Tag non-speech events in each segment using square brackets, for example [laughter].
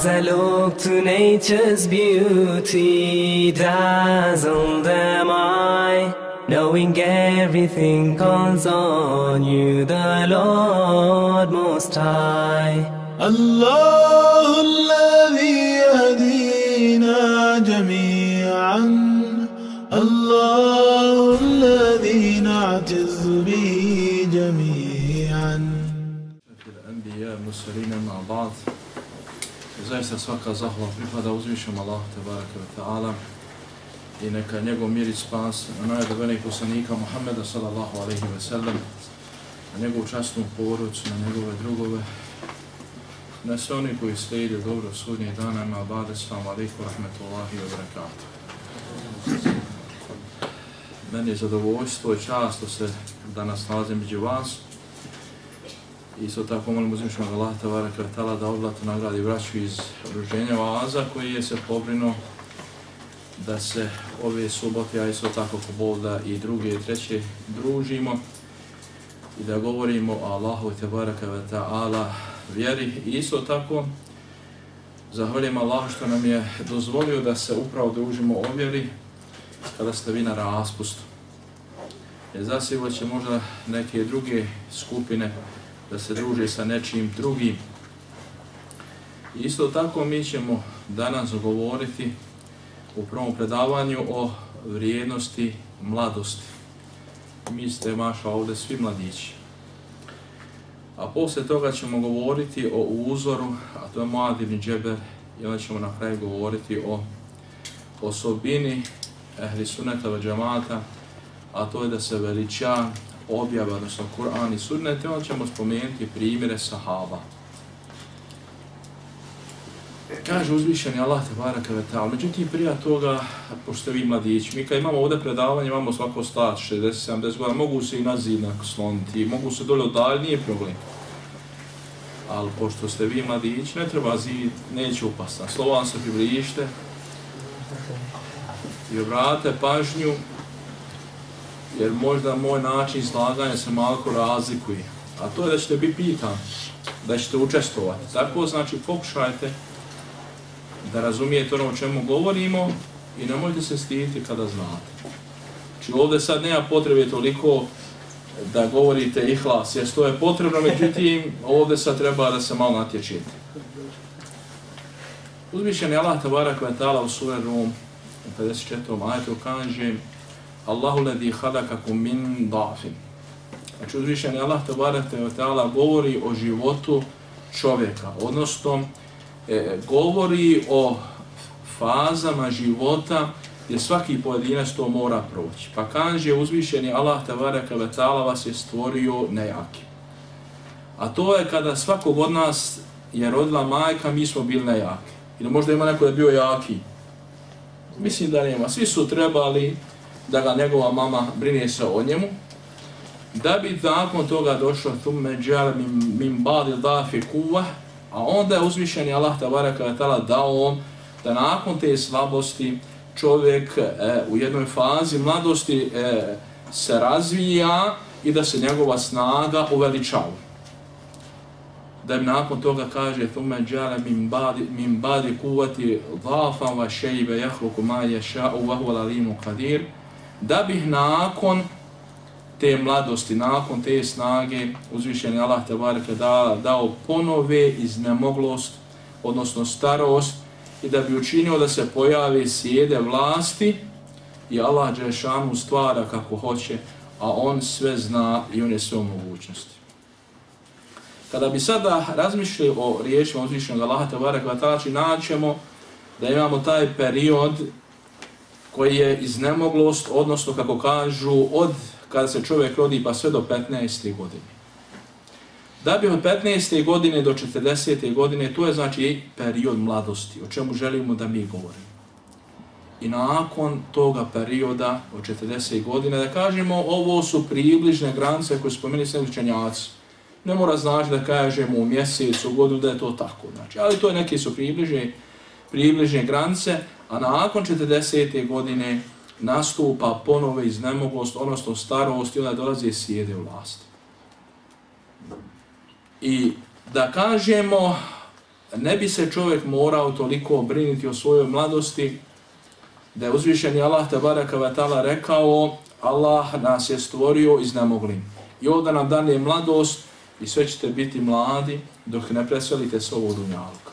As I look to nature's beauty, dazzled am I, knowing everything calls on you, the Lord Most High. Allah, Allah. Zaista svaka zahvala pripada uzvišom Allah tebareke ve ta'ala i neka njegov mir i spas na poslanika Muhammeda sallallahu alaihi ve sellem, na njegovu častnu porodcu, na njegove drugove, na sve oni koji slijede dobro sudnje dana, ima bade, salamu alaikum, rahmetullahi wa barakatuh. Meni je zadovoljstvo i čast se danas nalazim među vas. Isto tako molim uzmišljamo Allah tavara kvetala da oblato nagradi vraću iz ruženja Oaza koji je se pobrinuo da se ove subote, a isto tako ko bol da i druge i treće družimo i da govorimo o Allahu te baraka ve ta'ala vjeri i isto tako zahvaljujem Allah što nam je dozvolio da se upravo družimo o vjeri kada ste vi na raspustu. Jer zasigurno će možda neke druge skupine da se druže sa nečim drugim. Isto tako mi ćemo danas govoriti u prvom predavanju o vrijednosti mladosti. Mi ste maša ovdje svi mladići. A posle toga ćemo govoriti o uzoru, a to je Muad ibn Džeber, i onda ćemo na kraju govoriti o osobini ehli suneta ve džamata, a to je da se veliča objava, odnosno Kur'an i sunnet, onda ćemo spomenuti primjere sahaba. Kaže uzvišeni Allah te baraka ve ta'ala. Međutim, prija toga, pošto vi mladić, mi kad imamo ovdje predavanje, imamo svako stat, 60-70 godina, mogu se i na zid sloniti, mogu se dolje odalje, nije problem. Ali pošto ste vi mladić, ne treba zid, neće upasna. Slovan se približite i obrate pažnju, jer možda moj način slaganja se malo razlikuje. A to je da ćete biti pitan, da ćete učestovati. Tako znači pokušajte da razumijete ono o čemu govorimo i ne možete se stiditi kada znate. Znači ovdje sad nema potrebe toliko da govorite ihlas, jer to je potrebno, međutim ovdje sad treba da se malo natječite. Uzvišen je Allah tabarak Vatala u sura Rum u 54. ajetu kaže Allahu ladhi khalaqakum min da'fin. Znači uzvišen je Allah tabarak wa ta'ala govori o životu čovjeka, odnosno e, govori o fazama života gdje svaki pojedinac to mora proći. Pa kaže uzvišeni Allah tabaraka wa ta'ala vas je stvorio nejaki. A to je kada svakog od nas je rodila majka, mi smo bili nejaki. Ili možda ima neko da je bio jaki. Mislim da nema. Svi su trebali da ga njegova mama brine se o njemu. Da bi nakon toga došlo thumme džal min, min badi dafi kuvah, A onda je uzvišeni Allah tabaraka wa ta'ala dao on da nakon te slabosti čovjek e, u jednoj fazi mladosti e, se razvija i da se njegova snaga uveličava. Da im nakon toga kaže thumme džale min badi, min badi kuvati dhafan wa šeibe jahluku ma ješa'u wa huwa lalimu kadir da bih nakon te mladosti, nakon te snage, uzvišeni Allah te bareke dala, dao ponove iznemoglost, odnosno starost, i da bi učinio da se pojavi sjede vlasti i Allah Đešanu stvara kako hoće, a on sve zna i on je sve u mogućnosti. Kada bi sada razmišljali o riječima uzvišenog Allaha te bareke znači naćemo da imamo taj period koji je iznemoglost, odnosno kako kažu od kada se čovjek rodi pa sve do 15. godine. Da bi od 15. godine do 40. godine, to je znači period mladosti, o čemu želimo da mi govorimo. I nakon toga perioda od 40. godine, da kažemo, ovo su približne granice koje spomeni sve učenjaci. Ne mora znači da kažemo u mjesecu, u godinu, da je to tako. Znači, ali to je neke su približne, približne granice, a nakon 40. godine, nastupa ponove iznemoglost, odnosno starost i onda dolazi sjede vlasti. I da kažemo ne bi se čovjek morao toliko briniti o svojoj mladosti, da je uzvišeni Allah tabaraka wa ta'ala rekao Allah nas je stvorio iz nemogli. I ovdje nam dan je mladost i sve ćete biti mladi dok ne preselite s ovog dunjalka.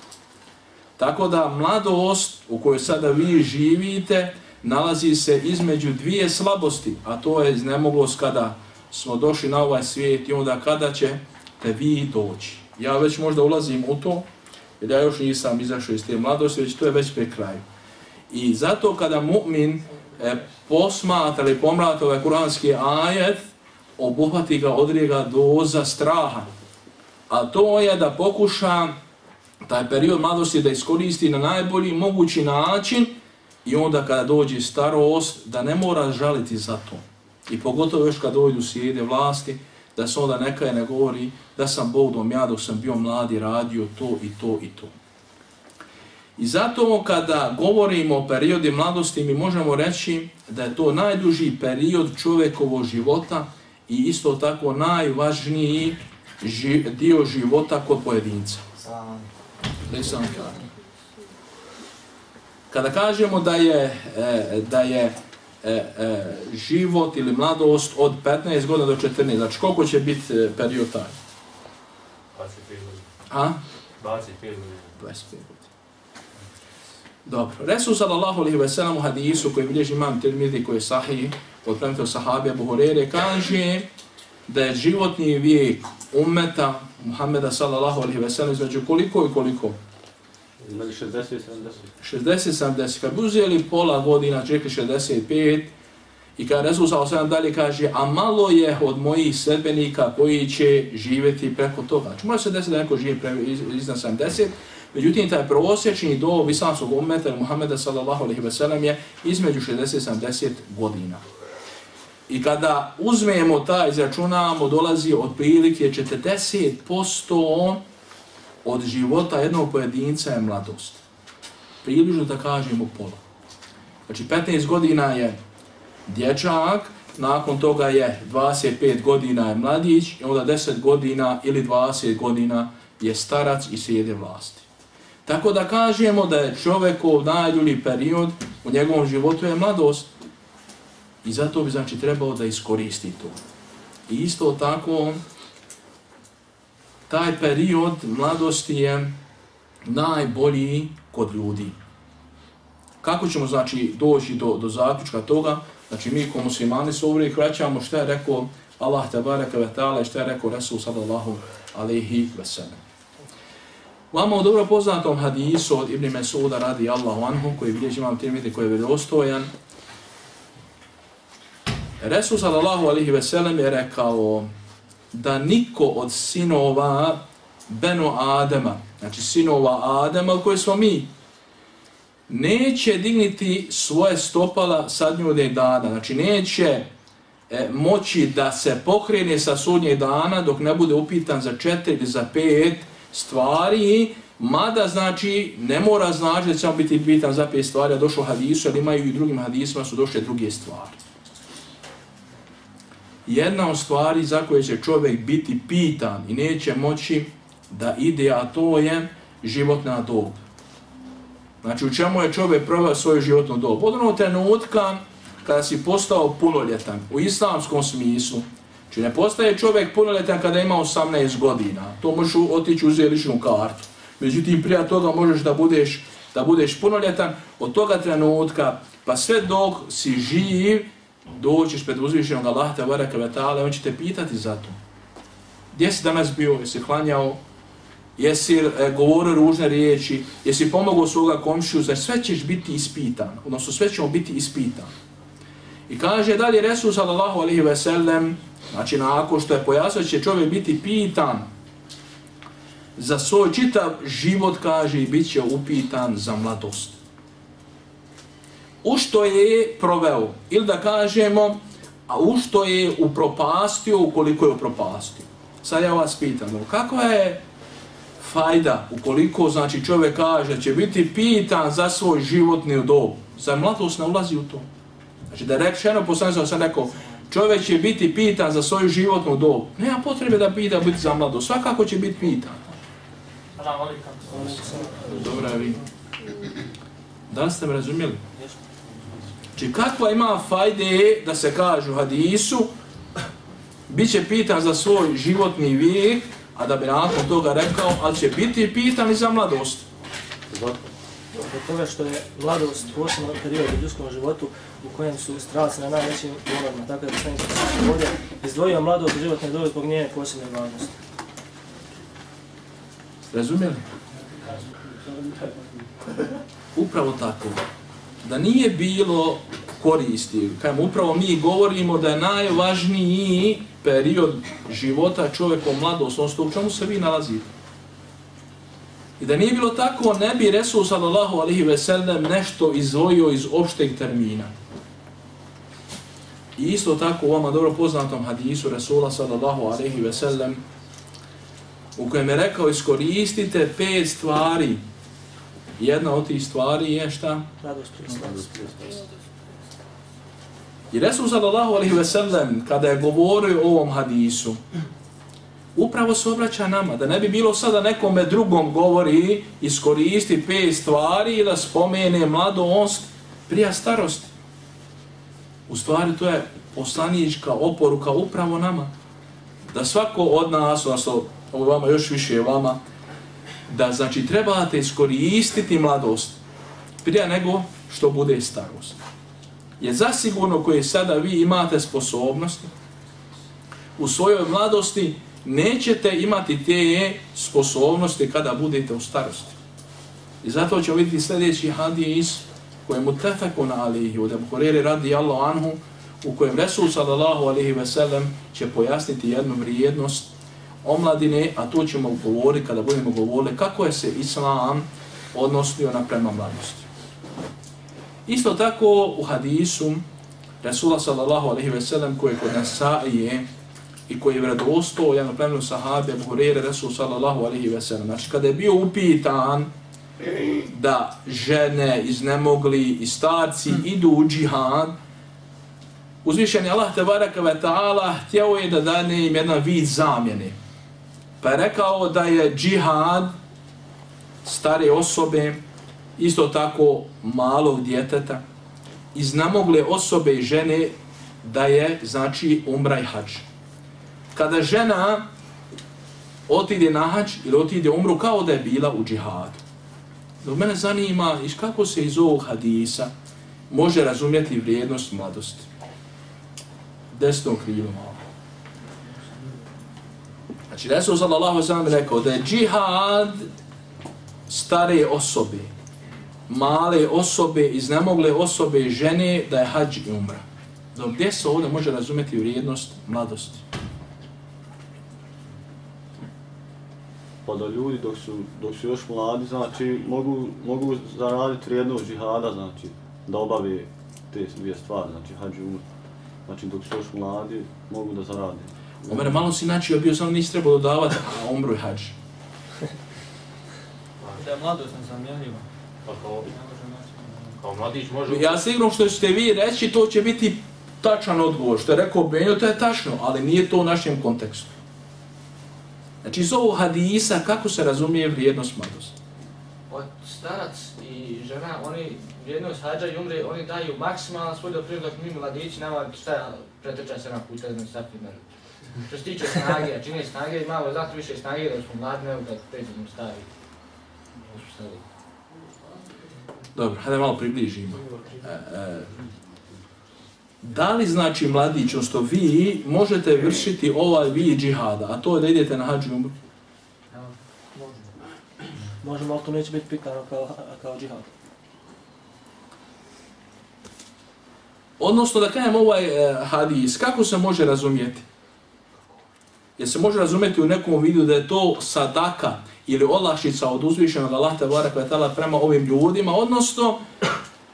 Tako da mladost u kojoj sada vi živite nalazi se između dvije slabosti, a to je iznemoglost kada smo došli na ovaj svijet i onda kada će te vi doći. Ja već možda ulazim u to, jer ja još nisam izašao iz te mladosti, već to je već pre kraju. I zato kada mu'min e, posmatra ili pomrata ovaj kuranski ajet, obuhvati ga odrijega doza straha. A to je da pokuša taj period mladosti da iskoristi na najbolji mogući način i onda kada dođe starost da ne mora žaliti za to. I pogotovo još kad dođu sjede vlasti, da se onda neka ne govori da sam Bogdom ja dok sam bio mladi radio to i to i to. I zato kada govorimo o periodi mladosti mi možemo reći da je to najduži period čovjekovog života i isto tako najvažniji ži, dio života kod pojedinca. Kada kažemo da je, e, da je e, e, život ili mladost od 15 godina do 14, znači koliko će biti period taj? 25 godina. A? 25 godina. 25 godina. Dobro. Resul sallallahu alaihi wa sallam u hadisu koji bilježi imam Tirmidhi koji je sahih od plemte sahabe Abu Hurere kaže da je životni vijek ummeta Muhammeda sallallahu alaihi wa sallam između koliko i koliko? Između 60 i 70. 60 70. Kad bi uzeli pola godina, čekli 65, I kada Resul wa sallam dalje kaže, a malo je od mojih sedbenika koji će živjeti preko toga. Znači, može se desiti da neko živi pre, iz, iznad 70, Međutim, taj prosječni do islamskog umeta Muhammeda sallallahu alaihi ve sellem je između 60-70 godina. I kada uzmemo taj, izračunamo, dolazi od prilike 40% od života jednog pojedinca je mladost. Približno da kažemo pola. Znači 15 godina je dječak, nakon toga je 25 godina je mladić i onda 10 godina ili 20 godina je starac i sjede vlasti. Tako da kažemo da je čovjekov najdulji period u njegovom životu je mladost. I zato bi znači trebao da iskoristi to. I isto tako, taj period mladosti je najbolji kod ljudi. Kako ćemo znači doći do, do zaključka toga? Znači mi ko muslimani se uvijek vraćamo što je rekao Allah tabaraka wa ta'ala i što je rekao Resul sallallahu alaihi wa sallam. Vama u dobro poznatom hadisu od Ibn Mesuda radi Allahu anhu, koji vidjeti imam tirmiti koji je vjerostojan, Resul sallallahu alihi veselem je rekao da niko od sinova Benu Adema, znači sinova Adema koji smo mi, neće digniti svoje stopala sadnjudnjeg dana, znači neće e, moći da se pokrene sa sudnjeg dana dok ne bude upitan za četiri ili za pet stvari, mada znači ne mora znači da će biti pitan za pet stvari, a došlo hadisu, ali imaju i drugim hadisima su došle druge stvari. Jedna od stvari za koje će čovjek biti pitan i neće moći da ide, a to je životna dob. Znači u čemu je čovjek provao svoju životnu dobu? Od onog trenutka kada si postao punoljetan u islamskom smislu, Znači ne postaje čovjek punoljetan kada ima 18 godina. To možeš otići uzeti ličnu kartu. Međutim, prije toga možeš da budeš, da budeš punoljetan od toga trenutka, pa sve dok si živ, doćiš pred uzvišenog Allaha te baraka vetala, on će te pitati za to. Gdje si danas bio? Jesi hlanjao? Jesi e, govorio ružne riječi? Jesi pomogao svoga komšiju? Znači sve ćeš biti ispitan. Odnosno sve ćemo biti ispitan. I kaže dalje Resul sallallahu alaihi ve sellem, Znači, nakon što je pojasno će čovjek biti pitan za svoj čitav život, kaže, i bit će upitan za mladost. U što je proveo? Ili da kažemo, a u što je upropastio, ukoliko je upropastio? Sad ja vas pitam, kakva je fajda ukoliko znači čovjek kaže će biti pitan za svoj životni dob? Za mladost ne ulazi u to. Znači da je rečeno, poslanicom sam rekao, čovjek će biti pitan za svoju životnu dobu. Nema potrebe da pita biti za mlado, svakako će biti pitan. Dobra vi. Da li ste me razumjeli? Či kakva ima fajde da se kaže u hadisu, bit će pitan za svoj životni vijek, a da bi nakon toga rekao, ali će biti pitan i za mladost. Zbog toga što je mladost posebno period u ljudskom životu u kojem su strasti na najvećim govorima, tako da sam se ovdje izdvojio mladost u životne dobe zbog njene posebne važnosti. Razumijeli? Upravo tako. Da nije bilo koristi, kajem upravo mi govorimo da je najvažniji period života čovjeka mladost, odnosno u čemu se vi nalazite. I da nije bilo tako, ne bi Resul sallallahu alihi ve sellem nešto izvojio iz opšteg termina. I isto tako u vama dobro poznatom hadisu Resula sallallahu alihi ve sellem u kojem je rekao iskoristite pet stvari. Jedna od tih stvari je šta? Radost I Resul sallallahu alaihi ve sellem kada je govorio o ovom hadisu, upravo se obraća nama, da ne bi bilo sada nekome drugom govori iskoristi pet stvari i da spomene mladost prija starosti. U stvari to je poslanička oporuka upravo nama. Da svako od nas, odnosno ovo vama još više vama, da znači trebate iskoristiti mladost prije nego što bude starost. Je zasigurno koje sada vi imate sposobnosti, u svojoj mladosti nećete imati te sposobnosti kada budete u starosti. I zato ćemo vidjeti sljedeći hadis kojemu tefekun alihi od Ebuhuriri radi Allahu anhu u kojem Resul sallallahu alihi ve sellem će pojasniti jednu vrijednost omladine, a to ćemo govoriti kada budemo govorili kako je se Islam odnosio na prema mladosti. Isto tako u hadisu Resula sallallahu alaihi ve sellem koji je kod Nasaije i koji je vredosto jedno plemenu sahabe Abu Hurere Resul sallallahu alaihi ve sellem. Znači kada je bio upitan da žene iznemogli i starci idu u džihad, uzvišen Allah te baraka ve ta'ala htjeo je da dane im jedan vid zamjene. Pa je rekao da je džihad stare osobe, isto tako malog djeteta, iznamogle osobe i žene da je, znači, umra i hađ. Kada žena otide na hađ ili otide umru kao da je bila u džihadu. Dok mene zanima iš kako se iz ovog hadisa može razumjeti vrijednost mladosti. Desno krilo malo. Znači, Resul sallallahu sallam rekao da je džihad stare osobe, male osobe, iznemogle osobe i žene, da je hađ i umra. Dok gdje se ovdje može razumjeti vrijednost mladosti? Pa da ljudi dok su, dok su još mladi, znači, mogu, mogu zaraditi vrijednost džihada, znači, da obave te dvije stvari, znači, hađ i umra. Znači, dok su još mladi, mogu da zaradi. Omer, malo si načio, bio sam nisi trebao dodavati, a umru i hađ. Da je mladost nezamjenljiva. Pa kao, kao mladić može... Ja sigurno što ćete vi reći, to će biti tačan odgovor. Što je rekao Benjo, to je tačno, ali nije to u našem kontekstu. Znači, iz ovog hadisa, kako se razumije vrijednost mladosti? Od starac i žena, oni vrijednost hađa i umre, oni daju maksimalan svoj doprinos dok mi mladići nama šta pretrča se na puta, znači sad primjer. Što se tiče snage, a čini snage, imamo zato više snage da smo mladi, nego kad pređemo stari. Dobro, hajde malo približimo. E, e, da li znači mladić, što vi možete vršiti ovaj vid džihada, a to je da idete na hađu umru? Možemo, ali to neće biti pikano kao, kao džihad. Odnosno da kajem ovaj e, hadis, kako se može razumijeti? Jer se može razumjeti u nekom vidu da je to sadaka ili olašica od uzvišenog Allah te barak prema ovim ljudima, odnosno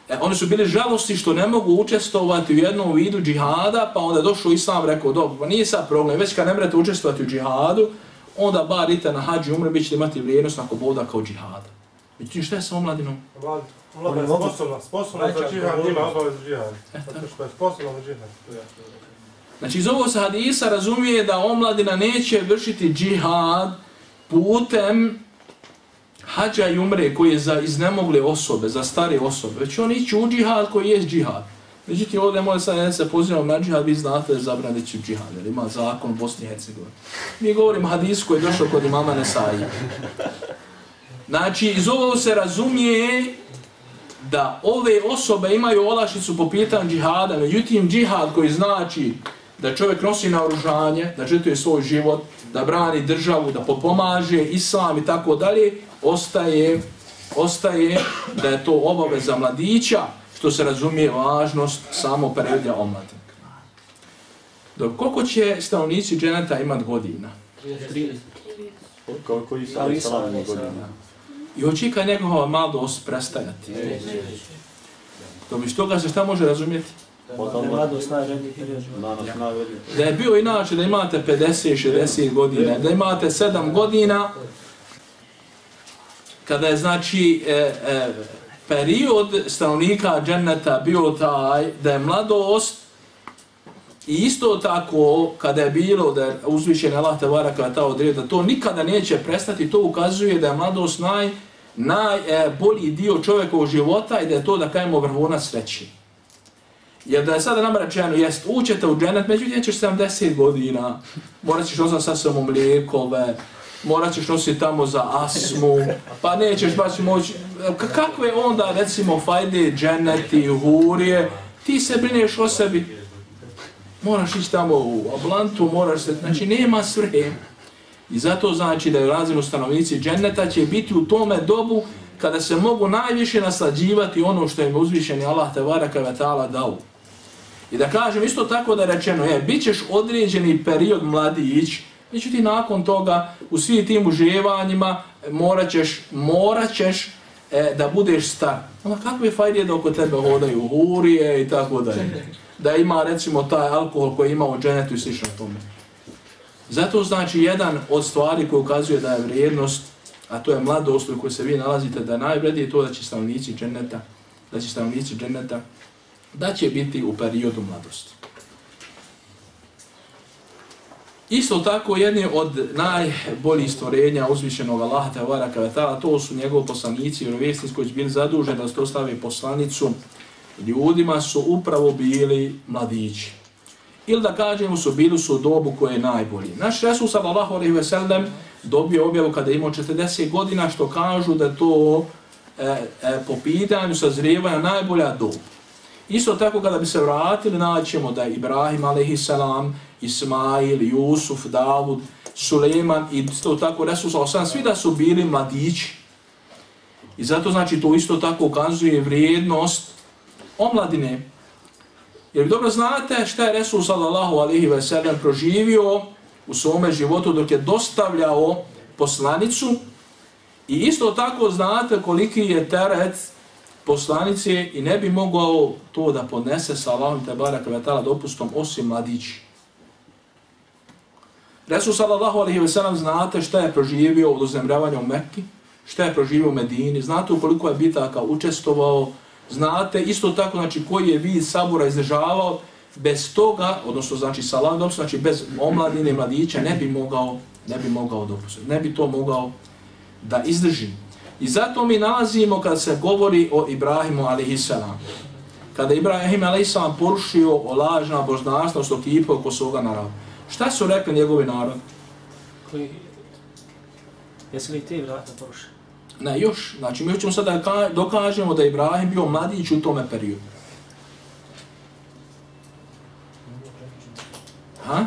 e, oni su bili žalosti što ne mogu učestovati u jednom vidu džihada, pa onda je došao Islam rekao, dobro, pa nije sad problem, već kad ne mrete učestovati u džihadu, onda bar idite na hađi umre, bit ćete imati vrijednost ako boda kao džihada. Međutim, šta je sa omladinom? Omladina je sposobna, sposobna za džihad, njima obavez džihad. Zato što je sposobna za džihad. Znači, iz ovog hadisa razumije da omladina neće vršiti džihad putem hađa i umre koji je za iznemogle osobe, za stare osobe, znači, već on ići u džihad koji je džihad. Međutim, ovdje može sad ja se pozivam na džihad, vi znate da je zabran ići u džihad, jer ima zakon u Bosni i Hercegovini. Mi govorimo hadis koji je došao kod imama Nesaji. Znači, iz ovo se razumije da ove osobe imaju olašicu po pitanju džihada, međutim, džihad koji znači da čovjek nosi naoružanje, da žetuje svoj život, da brani državu, da popomaže islam i tako dalje, ostaje, ostaje da je to obaveza mladića, što se razumije važnost samo perioda omladnika. Dok koliko će stanovnici dženeta imat godina? 30. Koliko i sad salavimo godina. I hoće kad njegova mladost prestajati? To bi što ga se šta može razumjeti? Da je mladost najredniji period života. Danas najvedi. Da je bio inače da imate 50-60 godina, da imate 7 godina, kada je znači e, e, period stanovnika dženneta bio taj da je mladost i isto tako kada je bilo da je uzvišen Allah te varaka ta odred da to nikada neće prestati, to ukazuje da je mladost naj najbolji e, dio čovjekovog života i da je to da kajemo vrhuna sreći. Jer da je sada nam rečeno, jest, ućete u dženet, međutim ćeš 70 godina, morat ćeš nosati sa sobom lijekove, morat ćeš nositi tamo za asmu, pa nećeš baš moći, kakve onda, recimo, fajde, dženeti, hurije, ti se brineš o sebi, moraš ići tamo u Ablantu, moraš se, znači nema svrhe. I zato znači da je razinu stanovnici dženeta će biti u tome dobu kada se mogu najviše naslađivati ono što im uzvišeni Allah te varaka ve ta'ala dao. I da kažem isto tako da je rečeno, je, bit ćeš određeni period mladić, ti nakon toga u svim tim uživanjima morat ćeš, morat ćeš e, da budeš star. Onda kakve fajde da oko tebe hodaju hurije i tako dalje. Da ima recimo taj alkohol koji ima u dženetu i slično tome. Zato znači jedan od stvari koji ukazuje da je vrijednost, a to je mladost u kojoj se vi nalazite, da je najvredije to da će stanovnici dženeta, da će stanovnici dženeta, da će biti u periodu mladosti. Isto tako jedni od najboljih stvorenja uzvišenog Allaha Tevara Kavetala, to su njegovi poslanici i rovjesnici koji su bili zaduženi da se stavi poslanicu ljudima su upravo bili mladići. Ili da kažemo su bili su u dobu koje je najbolji. Naš Resul sallallahu alaihi ve sellem dobio objavu kada imao 40 godina što kažu da to e, e, po pitanju sazrijevanja najbolja dobu. Isto tako kada bi se vratili, naćemo da je Ibrahim a.s. Ismail, Jusuf, Davud, Suleiman i isto tako Resus a.s. svi da su bili mladići. I zato znači to isto tako ukazuje vrijednost omladine. Jer dobro znate šta je Resul sallallahu alaihi ve sellem proživio u svome životu dok je dostavljao poslanicu i isto tako znate koliki je teret poslanice i ne bi mogao to da podnese sa Allahom te baraka vetala dopustom osim mladići. Resul sallallahu alaihi ve sellem znate šta je proživio od uzemljavanja u Mekki, šta je proživio u Medini, znate u koliko je bitaka učestovao, znate isto tako znači koji je vid sabura izdržavao, bez toga, odnosno znači salam Allahom dopustom, znači bez omladine mladića ne bi mogao, ne bi mogao dopustiti, ne bi to mogao da izdrži. I zato mi nalazimo kad se govori o Ibrahimu a.s. Kada Ibrahim a.s. porušio o lažna božnarstva što kipa oko svoga naroda. Šta su rekli njegovi narod? Koji... Jesi li ti Ibrahim porušio? Ne, još. Znači, mi ćemo sada da dokažemo da je Ibrahim bio mladić u tome periodu. Ha?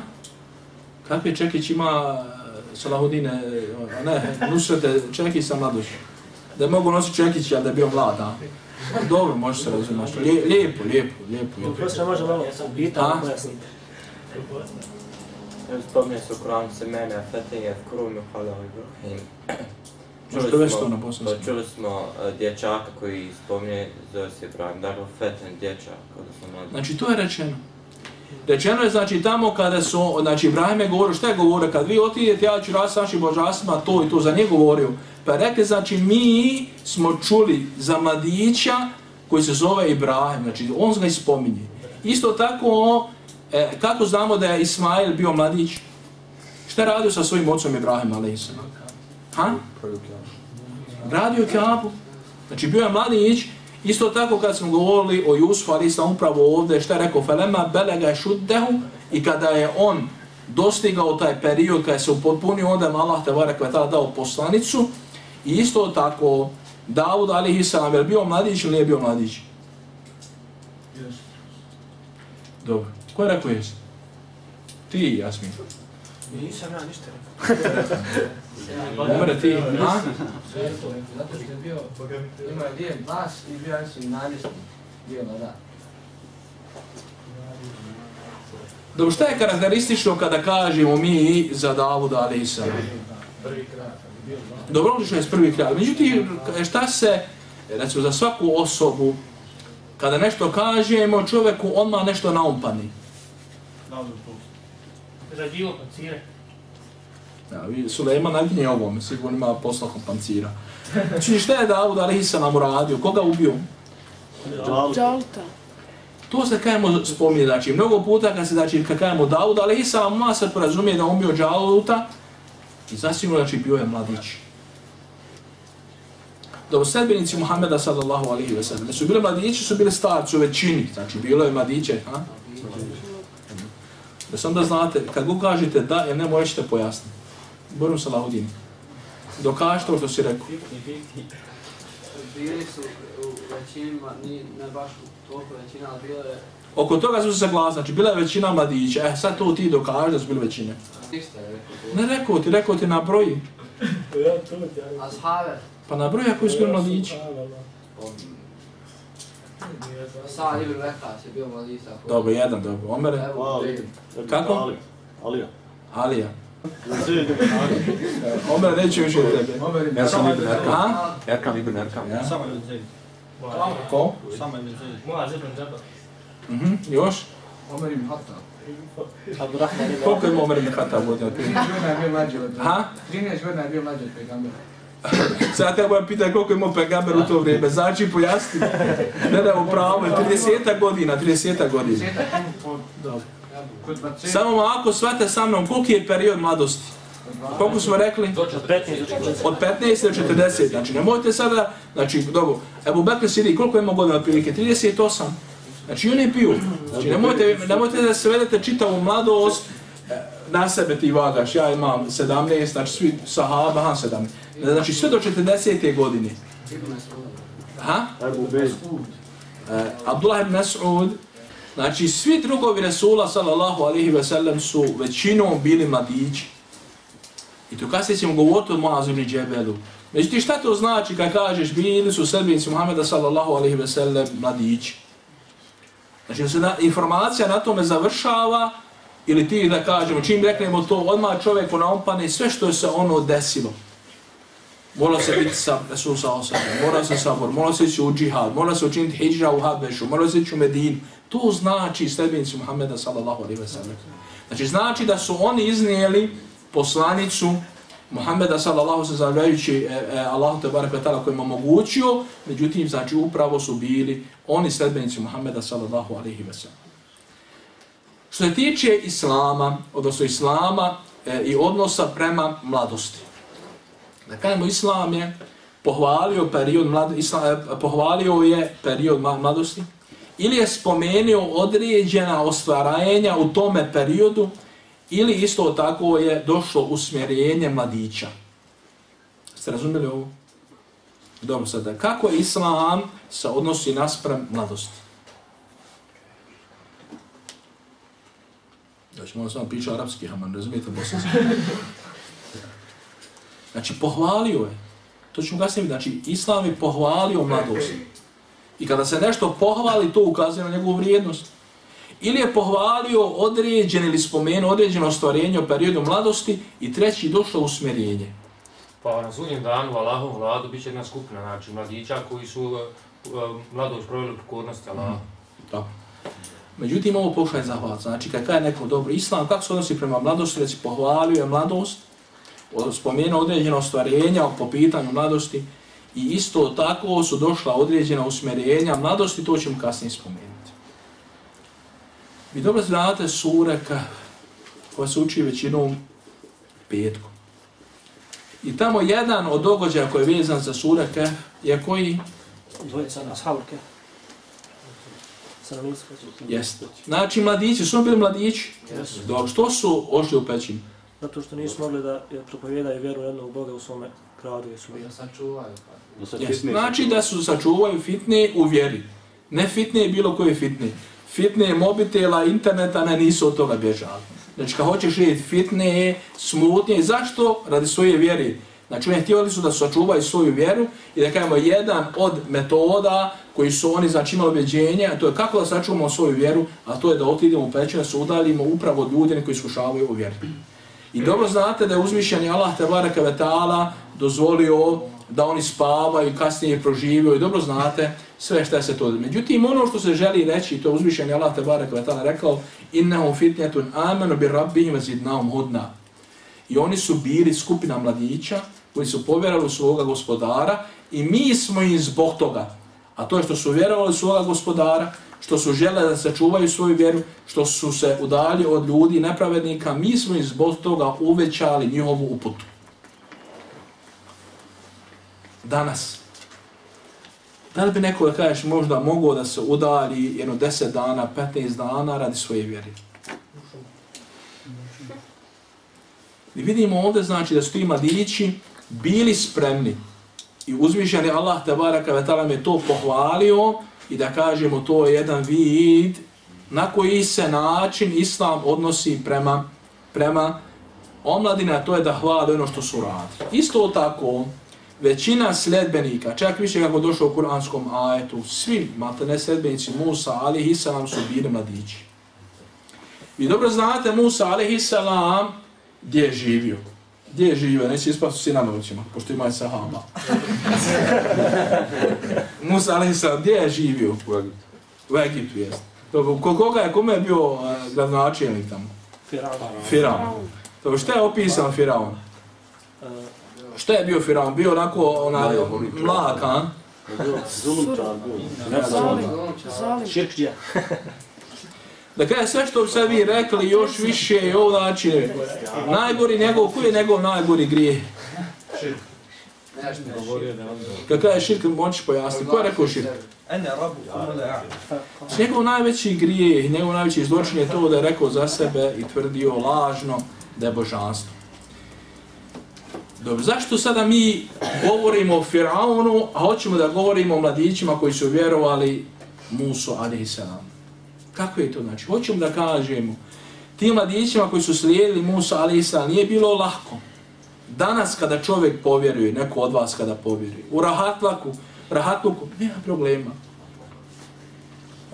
Kakve Čekić ima Salahudine, ne, Nusrete, Čekić sa mladošćom? Da mogu nositi čekić, ali da je bio mlad, a? Dobro, može se razumjeti. Lije, lijepo, lijepo, lijepo. lijepo. Prosto može malo pitan pojasniti. Spominje se u Koranu se mene, a fete je krumi hvala Ibrahim. Na bosanskom. Čuli smo uh, dječaka koji spominje zove se Ibrahim, dakle feten dječak, odnosno mladi. Znači to je rečeno. Rečeno je znači tamo kada su, znači Ibrahim je govorio, šta je govorio, kad vi otidete, ja ću raz s vašim božastima, to i to za njeg govorio. Pa rekli, znači, mi smo čuli za mladića koji se zove Ibrahim, znači, on ga ispominje. Isto tako, e, kako znamo da je Ismail bio mladić? Šta je radio sa svojim ocom Ibrahim, ali Ha? Radio je Znači bio je mladić, isto tako kad smo govorili o Jusufu, ali sam upravo ovdje, šta je rekao, felema belega šuddehu, i kada je on dostigao taj period, kada se upotpunio, onda je Allah te vare dao poslanicu, i isto tako, Davud alihi salam, je bio mladić ili nije bio mladić? Dobro. Ko je rekao jesi? Ti, Jasmin. Nisam ja ništa rekao. [laughs] Umre ti, a? Zato što je bio, ima je dijem glas i bio je mislim. Bio da. Dobro, šta je karakteristično kada kažemo mi za Davuda alaih salam? Dobro, odlično je s prvi kralj. Međutim, šta se, recimo, za svaku osobu, kada nešto kažemo, čovjeku odmah nešto naumpani. Radilo pancire. Ja, vi- Sulejman naginje ovom, sigurno ima poslahom pancira. Znači, šta je Davud alaih salam uradio? Koga ubio? Džalta. To se kajemo spominje, znači, mnogo puta kad se, znači, kad kajemo Davud, ali ma se porazumije da on bio Džaluta i zasigurno, znači, bio je mladić. Dobro, sedbenici Muhammeda sallallahu alihi ve sallam, su bili mladići, su bili starci u većini, znači, bilo je mladiće, ha? Da sam da znate, kad go kažete da, jer ne možete pojasniti. Borum salahudin. Dokaži to što si rekao. Bili su u većinima, ni, ne baš u toliko većina, ali bilo je Oko toga su se saglasni, znači, bila je većina mladića, e, sad to ti dokaži da su bili većine. Ne rekao ti, rekao ti na broji. Ashave, Pa na broji ako su bili mladići. Sad Ibn Vekas je bio mladica. Dobro, jedan, dobro. Omere, Kako? Ali, Alija. Alija. Omere, neću više od tebe. Ja sam Ibn Erkam. A? Erkam Ibn Erkam. Ja. Samo je Zaid. Ko? Samo je Zaid. Moja zebra džaba. Mhm, još? Omer ibn. Abdurrahman ibn Koliko ima Omer ibn Khattab godina? 13 godina je bio mlađi od... Ha? 13 godina je bio mlađi od pegambera. [laughs] Sad te budem pitati koliko ima pegamber u to vrijeme. Znači, pojasni. Ne da u pravu, 30 godina, 30 godina. Sjetak po... Dobro. Kod 20... Samo ako shvate sa mnom, koliki je period mladosti? Koliko smo rekli? Od 15 do 40. Od 15 do 40, znači nemojte sada, znači dobro, Ebu Bekr Sidi, koliko ima godina otprilike? 38. Znači on je pio. Znači nemojte, nemojte da se vedete čitavu mladost, na sebe ti vagaš, ja imam 17, znači svi sahaba, ha 17. Znači sve do 40. godine. Ha? E, Abdullah ibn Mas'ud, znači svi drugovi Resula sallallahu alaihi ve sellem su većinom bili mladići. I to kasnije ćemo govoriti od Muazu ibn Džebelu. Međutim, šta to znači kad kažeš bili su srbinici Muhammeda sallallahu alaihi ve sellem mladići? Znači, da se na, informacija na tome završava, ili ti da kažemo, čim reknemo to, odmah čovjeku naumpane sve što je se ono desilo. Mora se biti sa Resul sa mora se sabor, mora se ići u džihad, mora se učiniti hijđa u Habešu, mora se ići u Medinu. To znači sledbenicu Muhammeda sallallahu alaihi wa sallam. Znači, znači da su oni iznijeli poslanicu Muhammeda sallallahu se zahvaljujući e, e, Allahu te barek vetala kojima omogućio, međutim, znači upravo su bili oni sledbenici Muhammeda sallallahu alaihi ve sellem. Što se tiče Islama, odnosno Islama e, i odnosa prema mladosti. Da kažemo, Islam je pohvalio period mlad, Islam, e, pohvalio je period mladosti ili je spomenuo određena ostvarenja u tome periodu ili isto tako je došlo usmjerenje mladića. Ste razumjeli ovo? Dobro, sada, kako Islam se odnosi naspram mladosti? Znači, moram samo pričao arapski, aman, razumijete bosanski. Znači, pohvalio je. To ćemo kasnije vidjeti. Znači, Islam je pohvalio mladost. I kada se nešto pohvali, to ukazuje na njegovu vrijednost. Ili je pohvalio određen ili spomenuo određeno ostvarenje u periodu mladosti i treći došlo usmjerenje. Pa na sudnjem danu u Allahovom vladu bit će jedna skupina, znači mladića koji su uh, uh, mladost proveli u pokornosti Allaha. Dobro. Međutim, ovo pošaj zahvat. Znači, kad je neko dobro islam, kako se odnosi prema mladosti, reci pohvalio je mladost, o- spomenuo određeno ostvarenja po pitanju mladosti i isto tako su došla određena usmjerenja mladosti, to ćemo kasnije spomenuti. Vi dobro znate sure ka- koja se uči većinom petkom. I tamo jedan od događaja koji je vezan za sura Kehf je koji? Dvojica na. Stanovnici pećine. Jeste. Znači mladići, su bili mladići? Jesu. Dobro, što su ošli u pećinu? Zato što nisu mogli da je propovijedaju vjeru jednog Boga u svome gradu gdje su bili. Da sačuvaju. Da se Jeste. fitne Znači da su sačuvaju fitne u vjeri. Ne fitne bilo koje fitne. Fitne mobitela, interneta, ne nisu od toga bježali. Znači kad hoćeš živjeti fitne, smutnije, zašto? Radi svoje vjere. Znači oni htjeli su da sačuvaju svoju vjeru i da kažemo jedan od metoda koji su oni znači imali objeđenje, a to je kako da sačuvamo svoju vjeru, a to je da otidemo u pećinu, da se udaljimo upravo od ljudi koji iskušavaju u vjeru. I dobro znate da je uzmišljeni Allah te baraka dozvolio da oni spavaju i kasnije proživio i dobro znate sve što se to. Međutim, ono što se želi reći, to je Allah te baraka ve ta'ala rekao innahum fitnetun amenu bi rabbihim zidnahum hudna. I oni su bili skupina mladića koji su povjerali u svoga gospodara i mi smo im zbog toga, a to je što su vjerovali u svoga gospodara, što su žele da se čuvaju svoju vjeru, što su se udali od ljudi nepravednika, mi smo im zbog toga uvećali njihovu uputu. Danas, da li bi neko da kažeš možda mogao da se udalji jedno 10 dana, 15 dana radi svoje vjere? I vidimo ovdje znači da su ti mladići bili spremni i uzvišeni Allah te baraka ve taala me to pohvalio i da kažemo to je jedan vid na koji se način islam odnosi prema prema omladina, to je da hvale ono što su radili. Isto tako, većina sledbenika, čak više kako došlo u kuranskom ajetu, svi matene sledbenici Musa, alihi salam, su bili mladići. Vi dobro znate Musa, alihi salam, gdje je živio. Gdje je živio? Neće ispati svi na noćima, pošto ima i sahaba. [laughs] Musa, alihi salam, gdje je živio? U Egiptu. U Egiptu, jest. Dobro, ko- koga je, kome je bio uh, gradonačelnik tamo? Firaun. Firaun. Dobro, što je opisan Firaun? Što je bio Firaun? Bio onako onaj mlak, a? Bio. Širkđija. Da kada sve što sad vi rekli, još više je ovo znači, najgori njegov, koji je njegov najgori grijeh? Nešto Kad kada je širk, moći pojasniti. Ko je rekao širk? Ene rabu kumula Znači, Njegov najveći grijeh, njegov najveći zločin je to da je rekao za sebe i tvrdio lažno da je božanstvo. Dobro, zašto sada mi govorimo o Firaunu, a hoćemo da govorimo o mladićima koji su vjerovali Musu a.s. Kako je to znači? Hoćemo da kažemo, tim mladićima koji su slijedili Musa a.s. nije bilo lako. Danas kada čovjek povjeruje, neko od vas kada povjeruje, u rahatlaku, rahatluku, nema problema.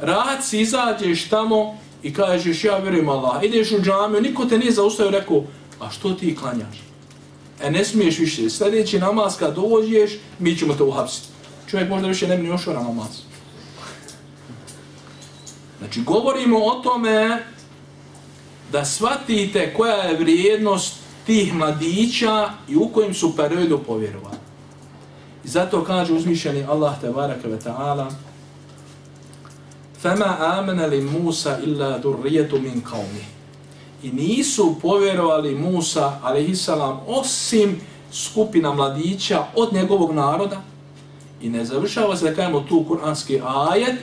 Rahat si izađeš tamo i kažeš ja vjerujem Allah. Ideš u džamiju, niko te nije zaustavio i rekao, a što ti klanjaš? E ne smiješ više, sljedeći namaz kad dođeš, mi ćemo te uhapsiti. Čovjek možda više ne bi ni ošao na namaz. Znači, govorimo o tome da shvatite koja je vrijednost tih mladića i u kojim su periodu povjerovali. I zato kaže uzmišljeni Allah te baraka ve ta'ala Fema آمَنَ li Musa illa مِنْ min. I nisu povjerovali Musa, alaihissalam, osim skupina mladića od njegovog naroda. I ne završava se da kajemo tu kuranski ajet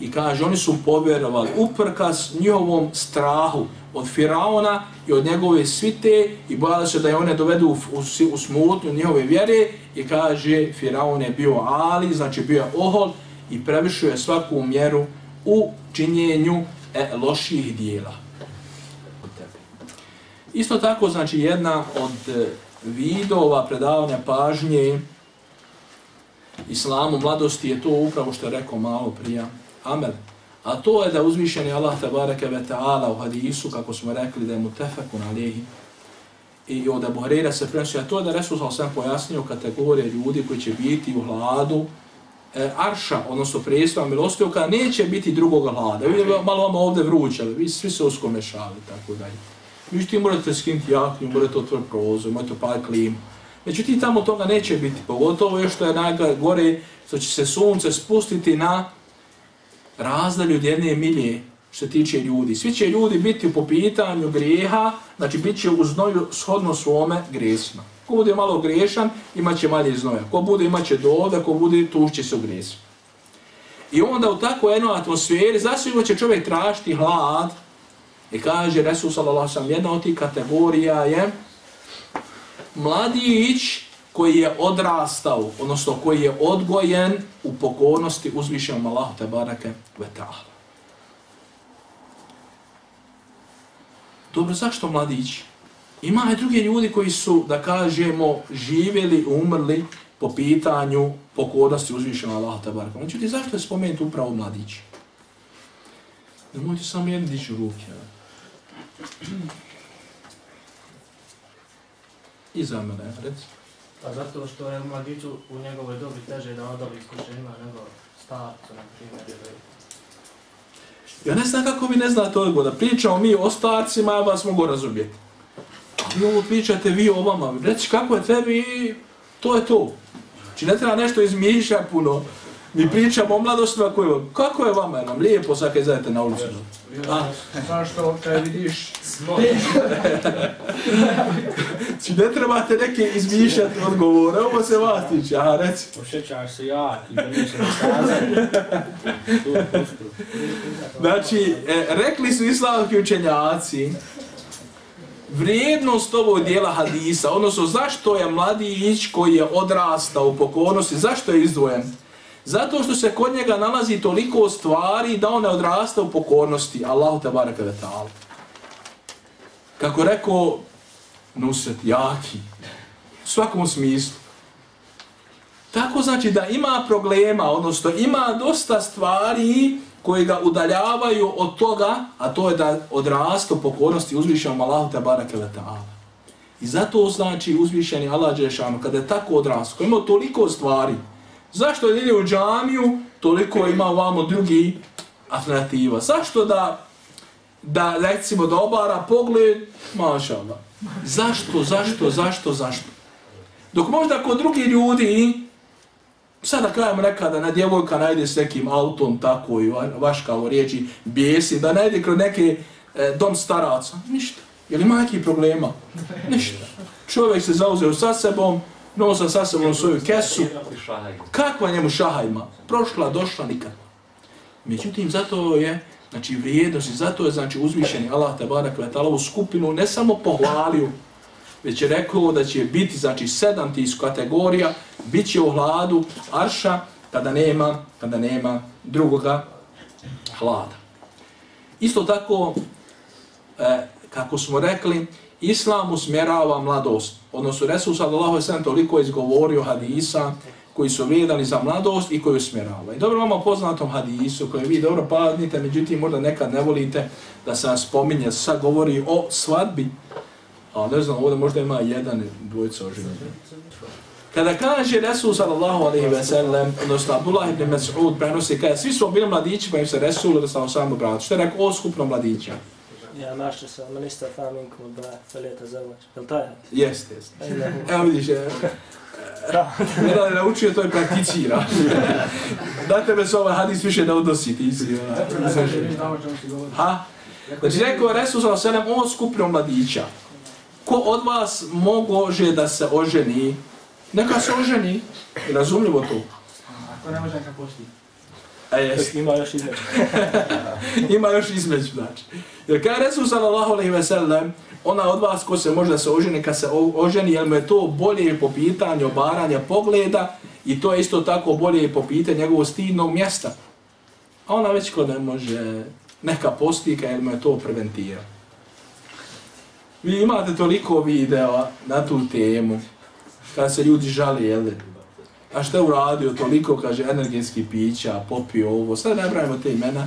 i kaže oni su povjerovali uprkas njihovom strahu od Firaona i od njegove svite i bojali se da je one dovedu u, u, u smutnju njihove vjere i kaže Firaon je bio Ali, znači bio je ohol i previšuje svaku mjeru u činjenju e, loših dijela. Isto tako, znači, jedna od e, vidova predavanja pažnje islamu mladosti je to upravo što je rekao malo prija Amel. A to je da uzvišeni Allah tabareke ve ta'ala u hadisu, kako smo rekli, da je mu tefekun alihi, i od Abu Hreira se prenosi, a to je da Resul sam pojasnio kategorije ljudi koji će biti u hladu e, arša, odnosno prijestava milostivka, neće biti drugog hlada. Vi malo vama ovdje vruće, ali vi svi se uskomešali, tako dalje. Međutim, morate skinuti jaknju, morate otvoriti prozor, morate pali klimu. Međutim, tamo toga neće biti, pogotovo još što je najgore, što će se sunce spustiti na razdalju od jedne milije što se tiče ljudi. Svi će ljudi biti po pitanju grijeha, znači bit će u znoju shodno svome grijesima. Ko bude malo griješan, imaće manje znoja. Ko bude, imaće doda, ko bude, tušće se u grijesima. I onda u takvoj jednoj atmosferi, zasigurno će čovjek tražiti hlad, i kaže Resul sallallahu sallam, jedna od tih kategorija je mladić koji je odrastao, odnosno koji je odgojen u pokornosti uzvišenom Allahu te barake ve ta'ala. Dobro, zašto mladić? Ima i drugi ljudi koji su, da kažemo, živjeli, umrli po pitanju pokornosti uzvišenom Allahu te barake. Međutim, zašto je spomenuti upravo mladić? Nemojte samo jedni dići ruke. Ja za mene, reci. Pa zato što je mladiću u njegovoj dobi teže da odobi iskušenjima nego starcu, na primjer, ili... Ja ne znam kako vi ne znate odgovor, da pričamo mi o starcima, ja vas mogu razumjeti. Vi ovo pričate vi o vama, reći kako je tebi, to je to. Znači ne treba nešto izmišljati puno. Mi pričamo o mladostima koje vam, kako je vama, nam lijepo sad kad izađete na ulicu. Znaš što, kad vidiš [laughs] Znači ne trebate neke izmišljati odgovore, ovo se vas tiče, aha reci. Osjećaš se jak i da nisam kazati. Znači, e, rekli su islamski učenjaci, vrijednost ovog dijela hadisa, odnosno zašto je mladić koji je odrastao u pokornosti, zašto je izdvojen? Zato što se kod njega nalazi toliko stvari da on ne odrasta u pokornosti. Allahu te baraka ve ta'ala. Kako rekao Nusret, jaki. U svakom smislu. Tako znači da ima problema, odnosno ima dosta stvari koje ga udaljavaju od toga, a to je da odrasta u pokornosti uzvišenom Allahu te baraka ve ta'ala. I zato znači uzvišeni Allah Đešanu, kada je tako odrastao, koji ima toliko stvari, Zašto da ide u džamiju, toliko ima vamo drugi alternativa. Zašto da, da recimo, da obara pogled, maša Allah. Zašto, zašto, zašto, zašto? Dok možda kod drugi ljudi, sada kajemo nekada na djevojka najde s nekim autom tako i vaškavo riječi, bijesi, da najde kroz neke e, dom staraca, ništa. Je li ima neki problema? Ništa. Čovjek se zauzeo sa sebom, nosa sa sobom svoju kesu. Kakva njemu šaha ima? Prošla, došla, nikad. Međutim, zato je, znači, vrijednost i zato je, znači, uzvišeni Allah te barak letala u skupinu ne samo pohvalio, već je rekao da će biti, znači, sedam tis kategorija, bit će u hladu arša kada nema, kada nema drugoga hlada. Isto tako, e, kako smo rekli, Islam usmjerava mladost. Odnosno, Resul sallallahu alaihi sallam toliko izgovorio hadisa koji su vezani za mladost i koji usmjerava. I dobro vama poznatom hadisu koji vi dobro paznite, međutim možda nekad ne volite da se vam spominje, sad govori o svadbi, a ne znam, ovdje možda ima jedan dvojica oživljena. Kada kaže Resul sallallahu alaihi ve sellem, odnosno Abdullah ibn Mas'ud prenosi, kada svi su bili mladići pa im se Resul sallallahu alaihi ve sellem što je rekao o skupno mladića. Ja mašta sa ministra fa minkum ba faleta zavač. Jel taj? Jeste, jeste. Evo vidiš, je. Ne da je naučio, to je prakticira. da tebe se ovaj hadis više ne odnosi, ti si. Ha? Znači, rekao Resul sa oselem, on skupio mladića. Ko od vas može da se oženi? Neka se oženi. Razumljivo to. Ako ne može neka posti. A jes. Ima još između. [laughs] Ima još između, znači. Jer kada Resul sallallahu alaihi ve sellem, ona od vas ko se može da se oženi, kad se oženi, jer mu je to bolje po pitanju obaranja pogleda i to je isto tako bolje po pitanju njegovog stidnog mjesta. A ona već ko ne može neka postika, jer mu je to preventira. Vi imate toliko videa na tu temu, kada se ljudi žali, jel? A što je uradio toliko, kaže, energetski pića, popio ovo, sad ne pravimo te imena.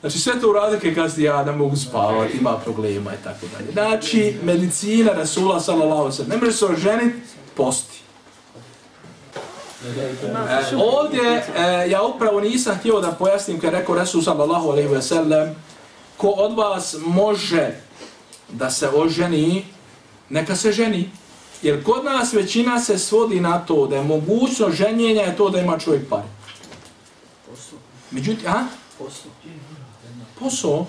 Znači sve to uradio kad kaže ja ne mogu spavati, ima problema i tako dalje. Znači, medicina Rasula sallallahu sallam, ne može se oženiti, posti. E, ovdje e, ja upravo nisam htio da pojasnim kad rekao Rasul sallallahu alaihi wa sallam ko od vas može da se oženi, neka se ženi. Jer kod nas većina se svodi na to da je mogućno ženjenja je to da ima čovjek pare. Međutim, a? Posao.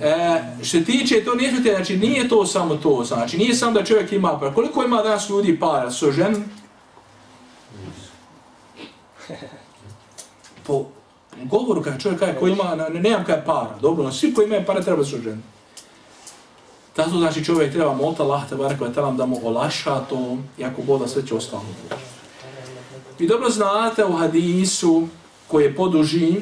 E, što tiče to nije te, znači nije to samo to, znači nije samo da čovjek ima para. Koliko ima danas ljudi para sa ženom? [laughs] Po govoru kada čovjek kaže ko ima, ne, nemam kaj para, dobro, no svi koji imaju para treba sa ženom. Zato znači čovjek treba molta Allah te barek da mu olaša to, jako boda sve će ostalo. Vi dobro znate u hadisu koji je poduži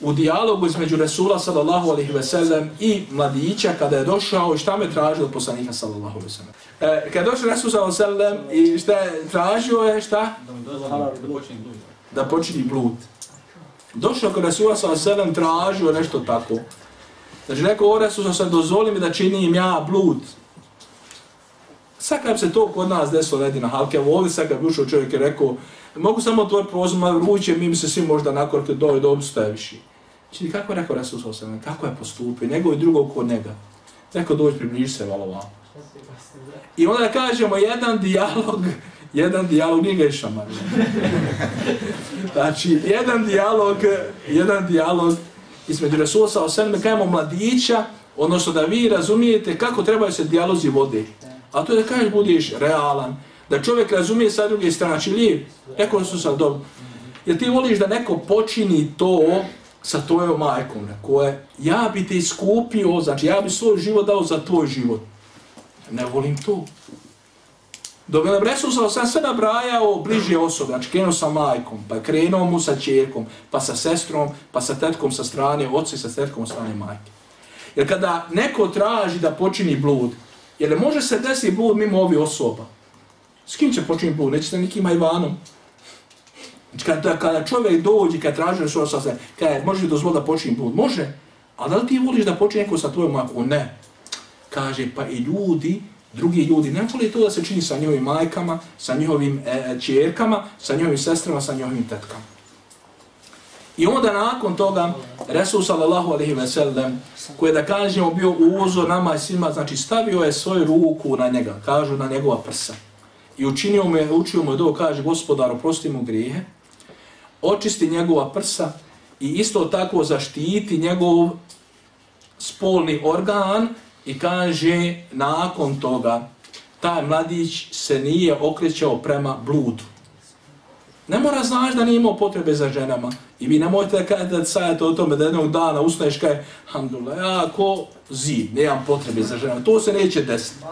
u dijalogu između Resula sallallahu alaihi ve sellem i mladića kada je došao i šta me tražio od poslanika sallallahu alaihi ve sellem. E, kada je došao Resul sallallahu alaihi ve sellem i šta je tražio je šta? Da počini blud. Došao kod Resula sallallahu alaihi ve sellem tražio nešto tako. Znači neko o Resula sallallahu dozvoli mi da činim ja blud. Sad kad se to kod nas desilo nedi na halke, ovdje sad kad bi ušao čovjek je rekao, mogu samo tvoj prozor, ma vruće, mi mi se svi možda nakorite dole do obstaje više. Znači, kako je rekao Resul Sosan, kako je postupio, nego i drugog kod njega. Rekao, dođi, približi se, valo vam. I onda kažemo, jedan dijalog, jedan dijalog, nije ga išao [laughs] Znači, jedan dijalog, jedan dijalog između Resula sa Osanime, kajemo mladića, odnosno da vi razumijete kako trebaju se dijalozi vode. A to je da kažeš, budiš realan, da čovjek razumije sa druge strane, znači lijep, rekao su sad dobro. Jer ti voliš da neko počini to sa tvojom majkom, koje ja bi te iskupio, znači ja bi svoj život dao za tvoj život. Ne volim to. Dok je nam Resul sam sve nabrajao bliže osobe, znači krenuo sa majkom, pa krenuo mu sa čerkom, pa sa sestrom, pa sa tetkom sa strane oca i sa tetkom sa strane majke. Jer kada neko traži da počini blud, jer može se desiti blud mimo ovih osoba, S kim će počiniti blud? Neće se nikim Ivanom. Znači, kada, kada čovjek dođe, kada traži Resul sa osam, kada može dozvoliti da počini blud? Može. A da li ti voliš da počini neko sa tvojom majkom? Ne. Kaže, pa i ljudi, drugi ljudi, ne voli to da se čini sa njihovim majkama, sa njihovim e, e čerkama, sa njihovim sestrama, sa njihovim tetkama. I onda nakon toga, Resul sallallahu alaihi ve sellem, koji je da kažemo bio uzor nama i svima, znači stavio je svoju ruku na njega, kažu na njegova prsa i učinio mu je, učio mu je do, kaže, gospodar, oprosti mu grijehe, očisti njegova prsa i isto tako zaštiti njegov spolni organ i kaže, nakon toga, taj mladić se nije okrećao prema bludu. Ne mora znaš da nije imao potrebe za ženama. I vi nemojte da kažete sajete o tome da jednog dana ustaješ kaj, hamdulillah, ja ko zid, nemam potrebe za ženama. To se neće desiti.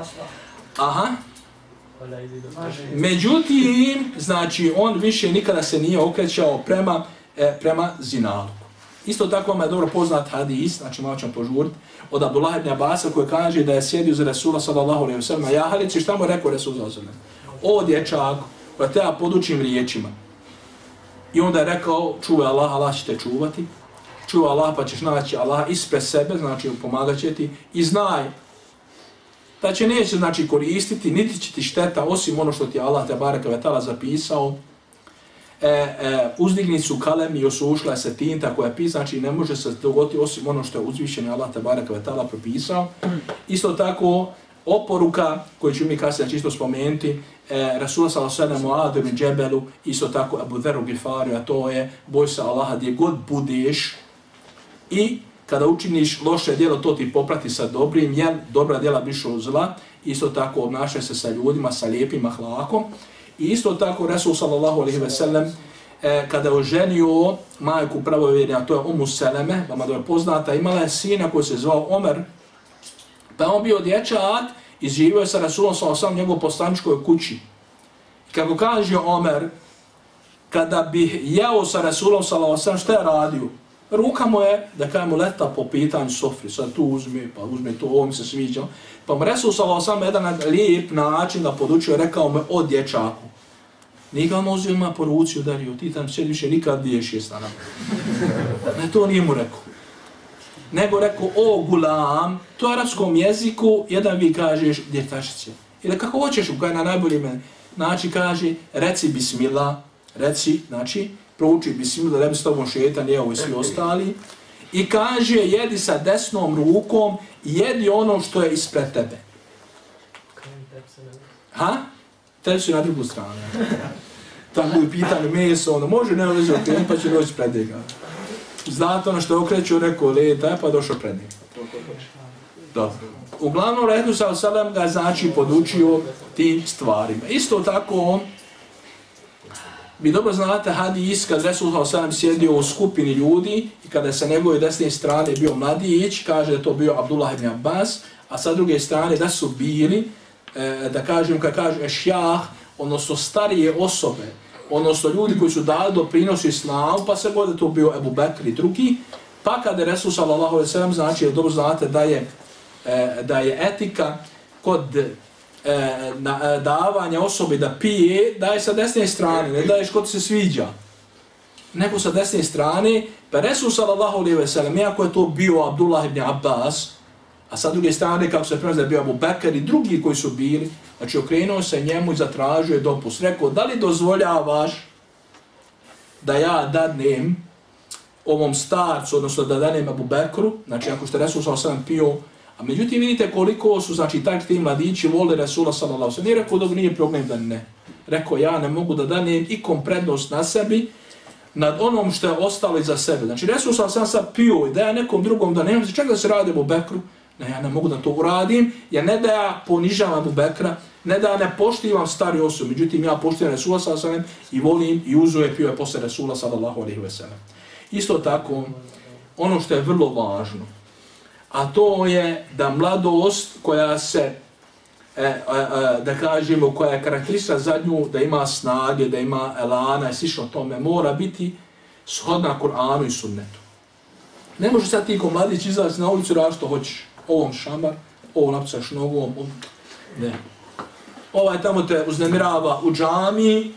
Aha. Međutim, znači, on više nikada se nije okrećao prema, e, prema zinalu. Isto tako vam je dobro poznat hadis, znači malo ćemo požuriti, od Abdullah ibn Abasa koji kaže da je sjedio za Resula sallallahu alaihi wa sallam, ja jahalici, šta mu rekao Resul sallallahu alaihi wa sallam? O dječak, koja te ja podučim riječima. I onda je rekao, čuvaj Allah, Allah će te čuvati, čuvaj Allah pa ćeš naći Allah ispred sebe, znači pomagat će ti, i znaj da će neće znači koristiti, niti će ti šteta osim ono što ti Allah te bareke vetala zapisao. E, e, uzdigni su kalem i osušla se tinta koja pi, znači ne može se dogoditi osim ono što je uzvišeni Allah te kvetala propisao. Isto tako, oporuka koju ću mi kasnije čisto spomenuti, e, Rasul s.a.v. Mu'adu i Džebelu, isto tako Abu Dheru Gifari, a to je boj se Allaha gdje god budeš i kada učiniš loše djelo, to ti poprati sa dobrim, jer dobra djela bišu zla, isto tako obnašaj se sa ljudima, sa lijepim ahlakom. I isto tako Resul sallallahu alaihi ve sellem, e, kada je oženio majku pravovjerja, to je Umu Seleme, vama da je poznata, imala je sina koji se zvao Omer, pa on bio dječak i živio je sa Rasulom sallallahu alaihi njegov poslančkoj kući. Kako kaže Omer, kada bih jeo sa Rasulom sallallahu alaihi šta je radio? Ruka mu je, da kaj mu leta po pitanju sofri, sad tu uzme, pa uzme to, ovo mi se sviđa. Pa mu Resul sa sam jedan lijep način da podučio, rekao me o dječaku. Nika mu uzio po ruci udario, ti tam sjedi više nikad diješ je stana. [laughs] Ne, to nije mu rekao. Nego rekao, o gulam, to je arapskom jeziku, jedan vi kažeš djetašice. Ili kako hoćeš, u kaj na najbolji meni. Znači kaže, reci bismillah, reci, znači, prouči bismo da ne bi s tobom šetan, jeo i svi ostali. I kaže, jedi sa desnom rukom, jedi ono što je ispred tebe. Ha? Tebi su na drugu stranu. [laughs] Tako je pitanje meso, ono, može ne uvezi okrenut, pa će doći pred njega. Znate ono što je okreću, rekao, leta, pa došao pred njega. Dobro. Uglavnom, Redu sa Osalem ga znači podučio tim stvarima. Isto tako on, vi dobro znate hadis kad Resul Osalem sjedio u skupini ljudi i kada se njegove desne strane bio mladić, kaže da to bio Abdullah ibn Abbas, a sa druge strane da su bili, e, da kažem, kad kaže šjah, odnosno starije osobe, odnosno ljudi koji su dali doprinos islamu, pa se god to bio Ebu Bekr i drugi, pa kada je Resul sallallahu alaihi sallam, znači, dobro znate da je, e, da je etika kod e, na, e, davanja osobi da pije, daje sa desne strane, ne daješ kod se sviđa, nego sa desne strane, pa Resul sallallahu alaihi sallam, iako je to bio Abdullah ibn Abbas, a sa druge strane, kako se prenosi da je bio Abu Bekr i drugi koji su bili, Znači okrenuo se njemu i zatražio je dopust. Rekao, da li dozvoljavaš da ja dadnem ovom starcu, odnosno da danem Abu Bekru, znači ako što je Resul ve sellem pio, a međutim vidite koliko su, znači tak ti mladići vole Resula sallallahu sallam. Nije rekao, dobro, nije problem da ne. Rekao, ja ne mogu da danijem ikom prednost na sebi, nad onom što je ostalo iza sebe. Znači, Resul sa sallam sad pio i da ja nekom drugom da nemam, čak da se radi u Bekru, ne, ja ne mogu da to uradim, ja ne da ja ponižavam u Bekra, ne da ne poštivam stari osob, međutim ja poštivam Resula sallallahu i volim i uzuje pio je posle Resula sallallahu alejhi ve sellem. Isto tako, ono što je vrlo važno, a to je da mladost koja se, e, e, e, da kažemo, koja je karakterista za nju, da ima snage, da ima elana i slično tome, mora biti shodna Kur'anu i sunnetu. Ne može sad ti ko mladić izaći na ulicu raš što hoćeš. Ovom šamar, ovom napisaš nogom, ovom... Ne ovaj tamo te uznemirava u džami,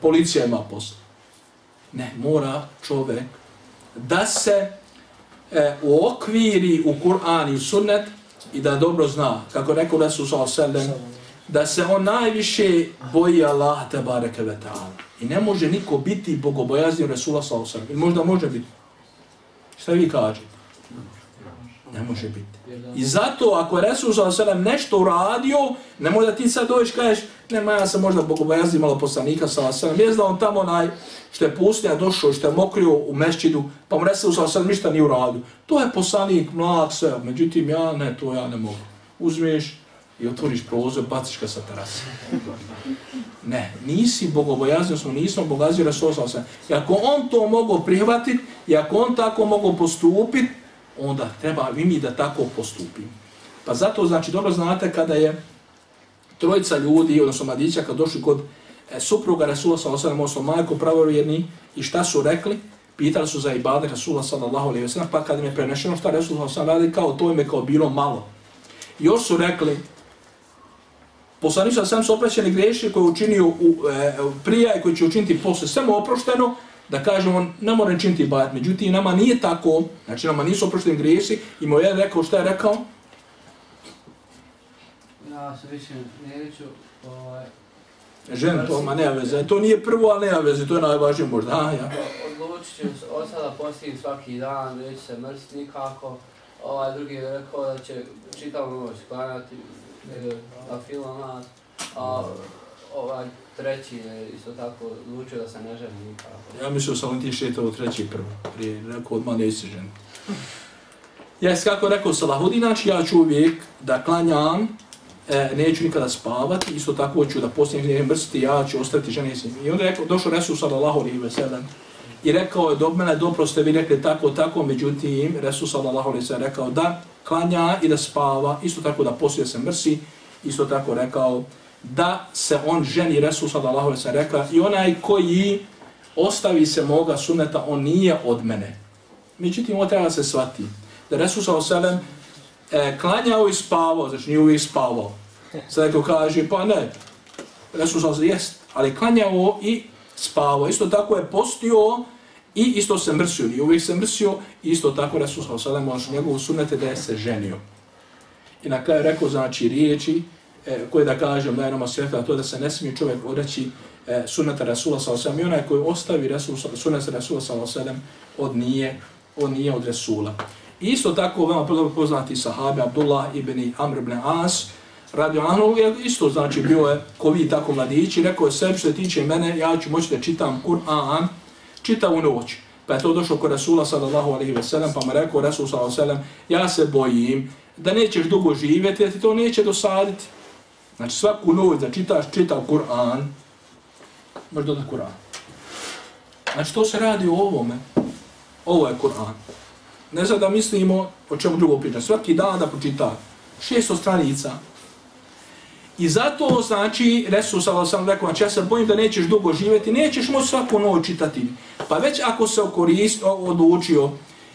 policija ima posla. Ne, mora čovjek da se e, uokviri u Kur'an i sunnet i da dobro zna, kako rekao Resul s.a.v. da se on najviše boji Allah te bareke ve ta'ala. I ne može niko biti bogobojazni Resula s.a.v. Možda može biti. Šta vi kažete? Ne može biti. I zato ako je Resul s.a.v. nešto uradio, nemoj da ti sad dođeš kažeš, nema ja sam možda bogobojazni malo poslanika s.a.v. Jes da on tamo onaj što je pustinja došao, što je mokrio u mešćidu, pa mu Resul s.a.v. ništa nije uradio. To je poslanik, mlad, sve. Međutim, ja ne, to ja ne mogu. Uzmiješ i otvoriš prozor, baciš ga sa terasa. Ne, nisi bogobojazni, smo nismo bogazi Resul s.a.v. I ako on to mogu prihvatiti, i ako on tako mogu postupiti, onda treba i mi da tako postupimo. Pa zato, znači, dobro znate kada je trojica ljudi, odnosno mladića, kad došli kod e, supruga Rasula sa osadom, odnosno majko pravovjerni, i šta su rekli? Pitali su za ibadet Rasula sallallahu alejhi ve sallam, pa kad im je prenešeno šta Rasula sallallahu radi, kao to im je kao bilo malo. Još su rekli, poslaniša sam su oprećeni greši koje učinio u, e, prije i koji će učiniti posle, sve mu oprošteno, da kažemo, ne moram činiti ibadet, međutim, nama nije tako, znači nama nisu oprošteni grijesi, i moj jedan rekao šta je rekao? Ja se više neću, ovaj... Žen, to ma nema veze, to nije prvo, ali nema veze, to je najvažnije možda, a ja. Odlučit ću od sada postiti svaki dan, neću se mrsti nikako. Ovaj drugi je rekao da će čitavu noć klanjati, na film nas. A ovaj treći je isto tako odlučio da se ne ženi nikako. Ja mislio sam ti šetao treći prvo, prije rekao odmah ne se ženi. Jes, kako rekao Salahudin, znači ja ću uvijek da klanjam, e, neću nikada spavati, isto tako ću da posljednje gdje mrsti, ja ću ostati žene s njim. I onda je rekao, došao Resul sallallahu alaihi ve sellem i rekao je, do mene dobro ste vi rekli tako, tako, međutim, Resul sallallahu alaihi ve sellem rekao da klanja i da spava, isto tako da poslije se mrsi, isto tako rekao, da se on ženi Resul sallallahu alejhi ve rekla i onaj koji ostavi se moga suneta on nije od mene. Međutim, ovo treba se shvati. Da Resul sallallahu alejhi e, klanjao i spavao, znači nije uvijek spavao. Sada neko kaže, pa ne, Resul sallallahu jest, ali klanjao i spavao. Isto tako je postio i isto se mrsio, nije uvijek se mrsio, isto tako Resul sallallahu alejhi sallam, njegovu sunete da je se ženio. I na kraju rekao, znači, riječi, e, koje da kažem da je nama svjetla, to da se ne smije čovjek odreći e, sunata Rasula s.a.v. i onaj koji ostavi Rasul, sunata Rasula s.a.v. od nije, od nije od Rasula. I isto tako veoma prvo poznati sahabe Abdullah ibn Amr ibn As, radio Anu, je isto znači bio je ko vi tako mladići, rekao je sebi što tiče mene, ja ću moći da čitam Kur'an, čitavu noć. Pa Pa je to došlo kod Rasula sallallahu alaihi ve sellem, pa mu rekao Rasul sallallahu alaihi ve sellem, ja se bojim da nećeš dugo živjeti, da ti to neće dosaditi. Znači svaku noć da čitaš, čitav Kur'an, možeš dodati Kur'an. Znači to se radi o ovome. Ovo je Kur'an. Ne znam da mislimo o čemu drugo priča. Svaki dan da počita 600 stranica. I zato, znači, Resul sallallahu sam rekao, znači ja se bojim da nećeš dugo živjeti, nećeš moći svaku noć čitati. Pa već ako se okorist, odlučio,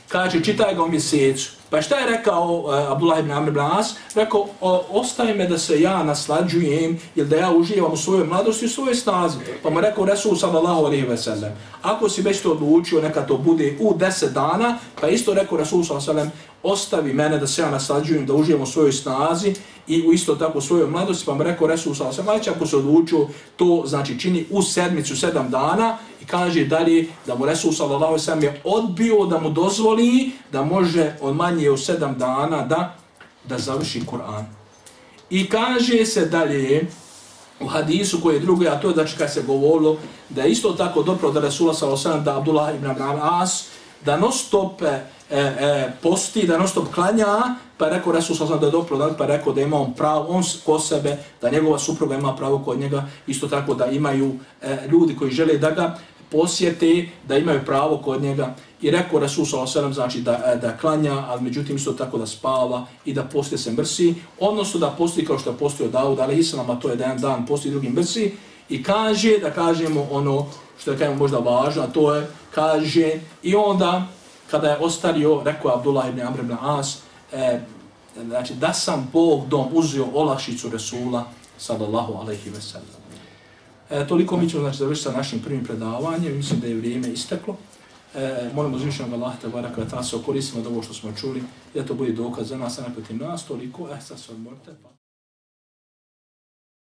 kaže, čitaj ga u mjesecu. Pa šta je rekao uh, Abdullah ibn Amr ibn As? Rekao, ostaje me da se ja naslađujem ili da ja uživam u svojoj mladosti u svojoj snazi. Pa mu rekao Resul sallallahu alaihi ve sellem, ako si već to odlučio, neka to bude u deset dana, pa isto rekao Resul sallallahu alaihi ve sellem, ostavi mene da se ja naslađujem, da uživam u svojoj snazi i u isto tako u svojoj mladosti, pa mu rekao Resul sallallahu alejhi ve sellem, ako se odlučio, to znači čini u sedmicu, sedam dana, i kaže dalje da mu Resul sallallahu alejhi ve sellem je odbio da mu dozvoli da može od manje od sedam dana da da završi Kur'an. I kaže se dalje u hadisu koji je drugi, a to je da kad se govorilo da je isto tako dobro da Resula sallallahu alejhi ve sellem da Abdullah ibn As da non stop e, e, posti, da non stop klanja, pa je rekao Resul sallallahu da je dobro pa je rekao da ima on pravo, on ko sebe, da njegova supruga ima pravo kod njega, isto tako da imaju e, ljudi koji žele da ga posjete, da imaju pravo kod njega. I rekao Rasul s.a.v. znači da, e, da klanja, ali međutim isto tako da spava i da posti se mrsi, odnosno da posti kao što je postio Dawud, ali Islama to je da jedan dan posti, drugim mrsi, i kaže da kažemo ono što je kažemo možda važno, a to je, kaže, i onda kada je ostario, rekao Abdullah ibn Amr ibn As, e, znači da sam Bog dom uzio olakšicu Resula, sallallahu alaihi ve sellem. E, toliko mi ćemo znači, završiti sa našim prvim predavanjem. Mislim da je vrijeme isteklo. E, molim uzvišenog Allah, te baraka, da se okoristimo od ovo što smo čuli. Da to bude dokaz za nas, a ne nas. Toliko. eh, sad se odmorite. Pa.